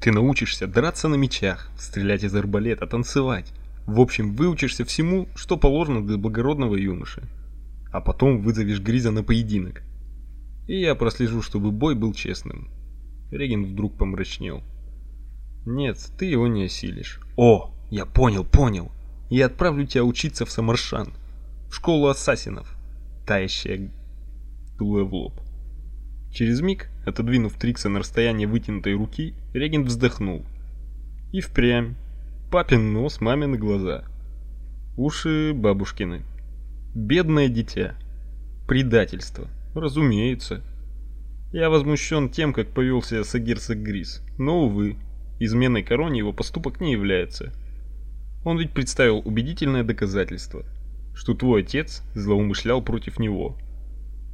Ты научишься драться на мечах, стрелять из арбалета, танцевать. В общем, выучишься всему, что положено для благородного юноши. А потом вызовешь Гриза на поединок. И я прослежу, чтобы бой был честным. Реген вдруг помрачнел. Нет, ты его не осилишь. О, я понял, понял. Я отправлю тебя учиться в Самаршан, в школу ассасинов. Тающая дуло в лоб. Через миг, отодвинув Трикса на расстояние вытянутой руки, Регент вздохнул. И впрямь. Папин нос, мамины глаза. Уши бабушкины. Бедное дитя. Предательство. Разумеется. Я возмущен тем, как повел себя Грис. Но, увы, изменой короне его поступок не является. Он ведь представил убедительное доказательство, что твой отец злоумышлял против него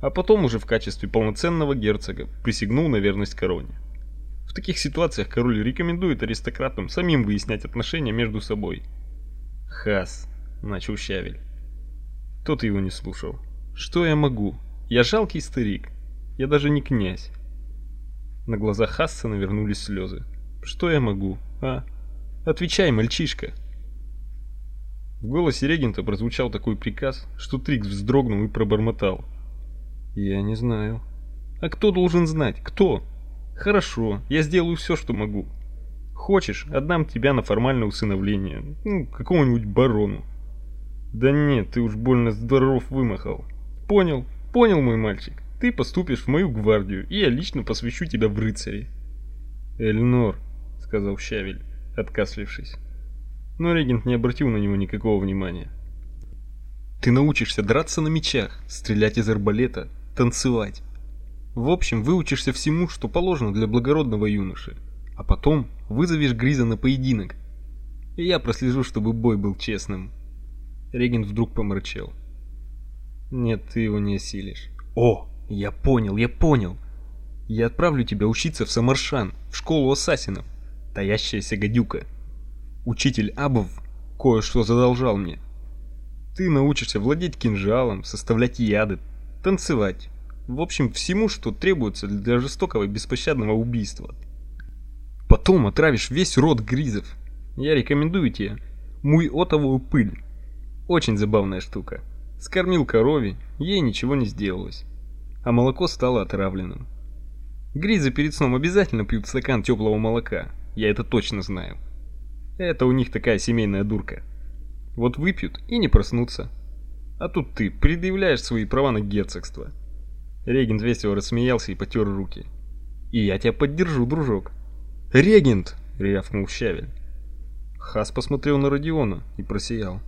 а потом уже в качестве полноценного герцога присягнул на верность короне. В таких ситуациях король рекомендует аристократам самим выяснять отношения между собой. Хас, начал Щавель. Тот его не слушал. Что я могу? Я жалкий старик. Я даже не князь. На глазах Хасса навернулись слезы. Что я могу? А? Отвечай, мальчишка. В голосе регента прозвучал такой приказ, что Трикс вздрогнул и пробормотал: я не знаю. А кто должен знать? Кто? Хорошо, я сделаю все, что могу. Хочешь, отдам тебя на формальное усыновление, ну, какому-нибудь барону. Да нет, ты уж больно здоров вымахал. Понял, понял, мой мальчик. Ты поступишь в мою гвардию, и я лично посвящу тебя в рыцари. Эльнор, сказал Щавель, откашлившись. Но регент не обратил на него никакого внимания. Ты научишься драться на мечах, стрелять из арбалета, танцевать. В общем, выучишься всему, что положено для благородного юноши, а потом вызовешь Гриза на поединок. И я прослежу, чтобы бой был честным. Регент вдруг помрачнел. Нет, ты его не осилишь. О, я понял, я понял. Я отправлю тебя учиться в Самаршан, в школу ассасинов. Таящаяся гадюка. Учитель Абов кое-что задолжал мне. Ты научишься владеть кинжалом, составлять яды, танцевать. В общем, всему, что требуется для жестокого и беспощадного убийства. Потом отравишь весь род гризов. Я рекомендую тебе муй-отовую пыль. Очень забавная штука. Скормил корове, ей ничего не сделалось. А молоко стало отравленным. Гризы перед сном обязательно пьют стакан теплого молока. Я это точно знаю. Это у них такая семейная дурка. Вот выпьют и не проснутся. А тут ты предъявляешь свои права на герцогство. Регент весело рассмеялся и потер руки. И я тебя поддержу, дружок. Регент, рявкнул Щавель. Хас посмотрел на Родиона и просиял.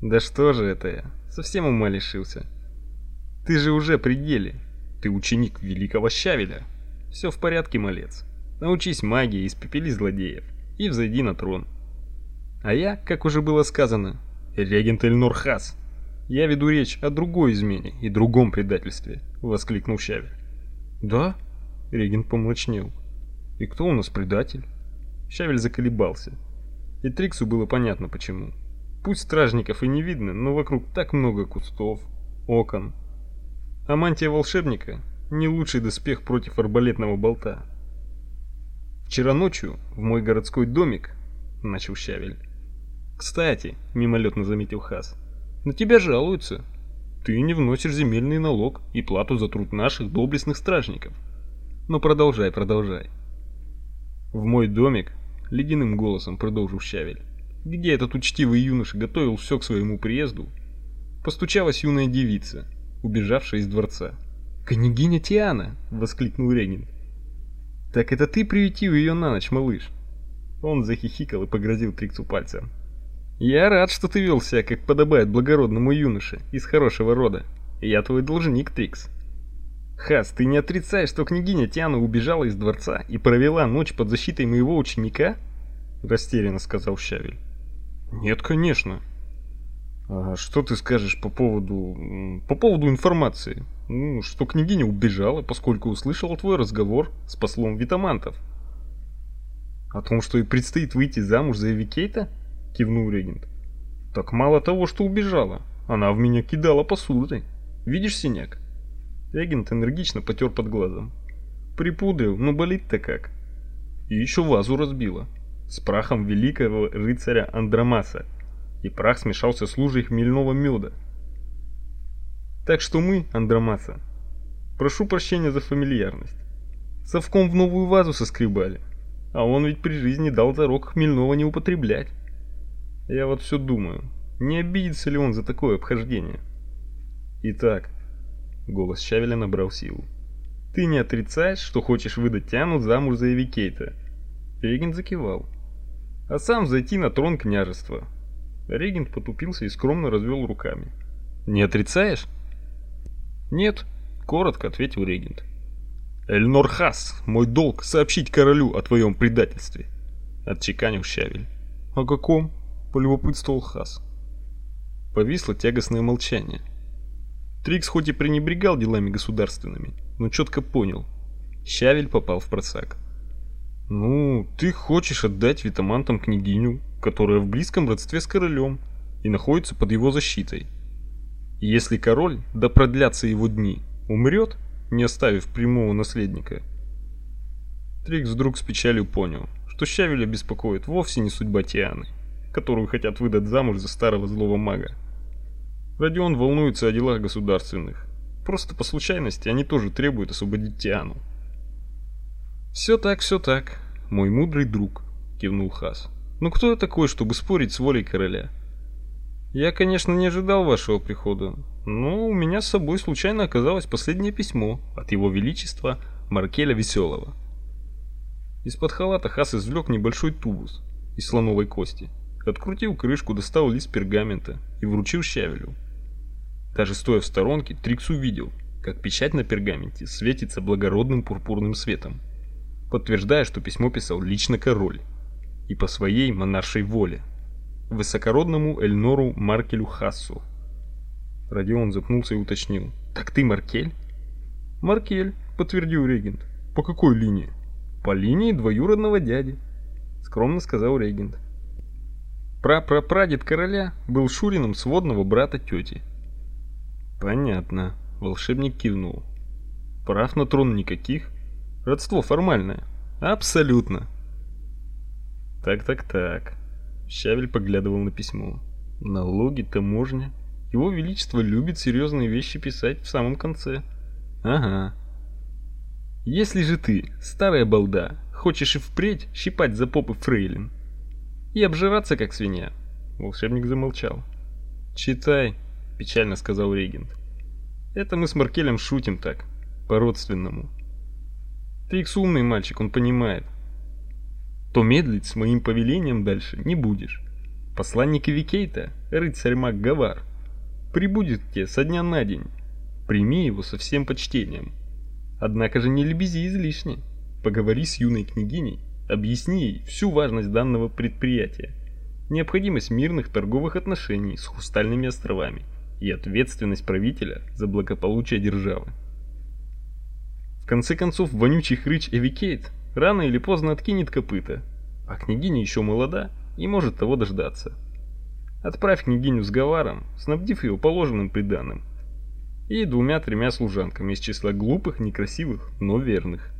Да что же это я? Совсем ума лишился. Ты же уже при деле. Ты ученик великого Щавеля. Все в порядке, малец. Научись магии, испепели злодеев и взойди на трон. А я, как уже было сказано, регент Эльнор Хас. Я веду речь о другой измене и другом предательстве, воскликнул Щавель. Да? Регент помрачнел. И кто у нас предатель? Щавель заколебался. И Триксу было понятно почему. Пусть стражников и не видно, но вокруг так много кустов, окон. А мантия волшебника не лучший доспех против арбалетного болта. Вчера ночью в мой городской домик начал Щавель. Кстати, мимолетно заметил Хас. На тебя жалуются. Ты не вносишь земельный налог и плату за труд наших доблестных стражников. Но продолжай, продолжай. В мой домик, ледяным голосом продолжил Щавель, где этот учтивый юноша готовил все к своему приезду, постучалась юная девица, убежавшая из дворца. «Княгиня Тиана!» — воскликнул Регин. «Так это ты приютил ее на ночь, малыш?» Он захихикал и погрозил Триксу пальцем. Я рад, что ты вел себя, как подобает благородному юноше из хорошего рода. Я твой должник, Трикс. Хас, ты не отрицаешь, что княгиня Тиана убежала из дворца и провела ночь под защитой моего ученика? Растерянно сказал Щавель. Нет, конечно. А что ты скажешь по поводу... по поводу информации? Ну, что княгиня убежала, поскольку услышала твой разговор с послом Витамантов. О том, что ей предстоит выйти замуж за Эвикейта? Кивнул регент. Так мало того, что убежала, она в меня кидала посудой. Видишь синяк? Регент энергично потер под глазом. Припудрил, но болит-то как. И еще вазу разбила. С прахом великого рыцаря Андромаса. И прах смешался с лужей хмельного меда. Так что мы, Андромаса, прошу прощения за фамильярность. Совком в новую вазу соскребали. А он ведь при жизни дал зарок хмельного не употреблять. Я вот все думаю, не обидится ли он за такое обхождение. Итак, голос Щавеля набрал силу. Ты не отрицаешь, что хочешь выдать Тиану замуж за Эвикейта? Регент закивал. А сам зайти на трон княжества. Регент потупился и скромно развел руками. Не отрицаешь? Нет, коротко ответил регент. Эльнор Хас, мой долг сообщить королю о твоем предательстве, отчеканил Щавель. О каком? Полюбопытствовал Хас. Повисло тягостное молчание. Трикс хоть и пренебрегал делами государственными, но четко понял. Щавель попал в просак. Ну, ты хочешь отдать витамантам княгиню, которая в близком родстве с королем и находится под его защитой. Если король, да продлятся его дни, умрет, не оставив прямого наследника. Трикс вдруг с печалью понял, что Щавеля беспокоит вовсе не судьба Тианы, которую хотят выдать замуж за старого злого мага. Родион волнуется о делах государственных. Просто по случайности они тоже требуют освободить Тиану. «Все так, все так, мой мудрый друг», — кивнул Хас. «Но кто я такой, чтобы спорить с волей короля?» «Я, конечно, не ожидал вашего прихода, но у меня с собой случайно оказалось последнее письмо от его величества Маркеля Веселого». Из-под халата Хас извлек небольшой тубус из слоновой кости, открутил крышку, достал лист пергамента и вручил Щавелю. Даже стоя в сторонке, Трикс увидел, как печать на пергаменте светится благородным пурпурным светом подтверждая, что письмо писал лично король и по своей монаршей воле высокородному Эльнору Маркелю Хассу. Родион запнулся и уточнил: "Так ты Маркель?" "Маркель", подтвердил регент. "По какой линии?" "По линии двоюродного дяди", скромно сказал регент. Прапрапрадед короля был шурином сводного брата тети. Понятно, волшебник кивнул. Прав на трон никаких. Родство формальное. Абсолютно. Так-так-так. Щавель поглядывал на письмо. Налоги, таможня. Его величество любит серьезные вещи писать в самом конце. Ага. Если же ты, старая балда, хочешь и впредь щипать за попы фрейлин и обжираться как свинья, волшебник замолчал. Читай, печально сказал регент. Это мы с Маркелем шутим так, по-родственному. Трикс умный мальчик, он понимает. То медлить с моим повелением дальше не будешь. Посланник Викейта, рыцарь Мак Гавар, прибудет к тебе со дня на день. Прими его со всем почтением. Однако же не лебези излишне. Поговори с юной княгиней, объясни ей всю важность данного предприятия, необходимость мирных торговых отношений с Хрустальными островами и ответственность правителя за благополучие державы. В конце концов, вонючий хрыч Эвикейт рано или поздно откинет копыта, а княгиня еще молода и может того дождаться. Отправь княгиню с Гаваром, снабдив ее положенным приданым, и двумя-тремя служанками из числа глупых, некрасивых, но верных.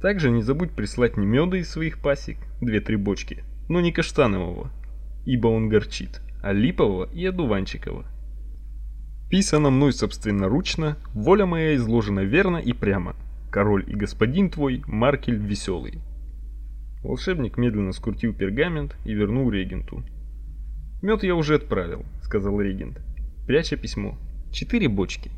Также не забудь прислать не меда из своих пасек, две-три бочки, но не каштанового, ибо он горчит, а липового и одуванчикового. Писано мной собственноручно, воля моя изложена верно и прямо. Король и господин твой Маркель Веселый. Волшебник медленно скрутил пергамент и вернул регенту. Мед я уже отправил, сказал регент, пряча письмо. Четыре бочки.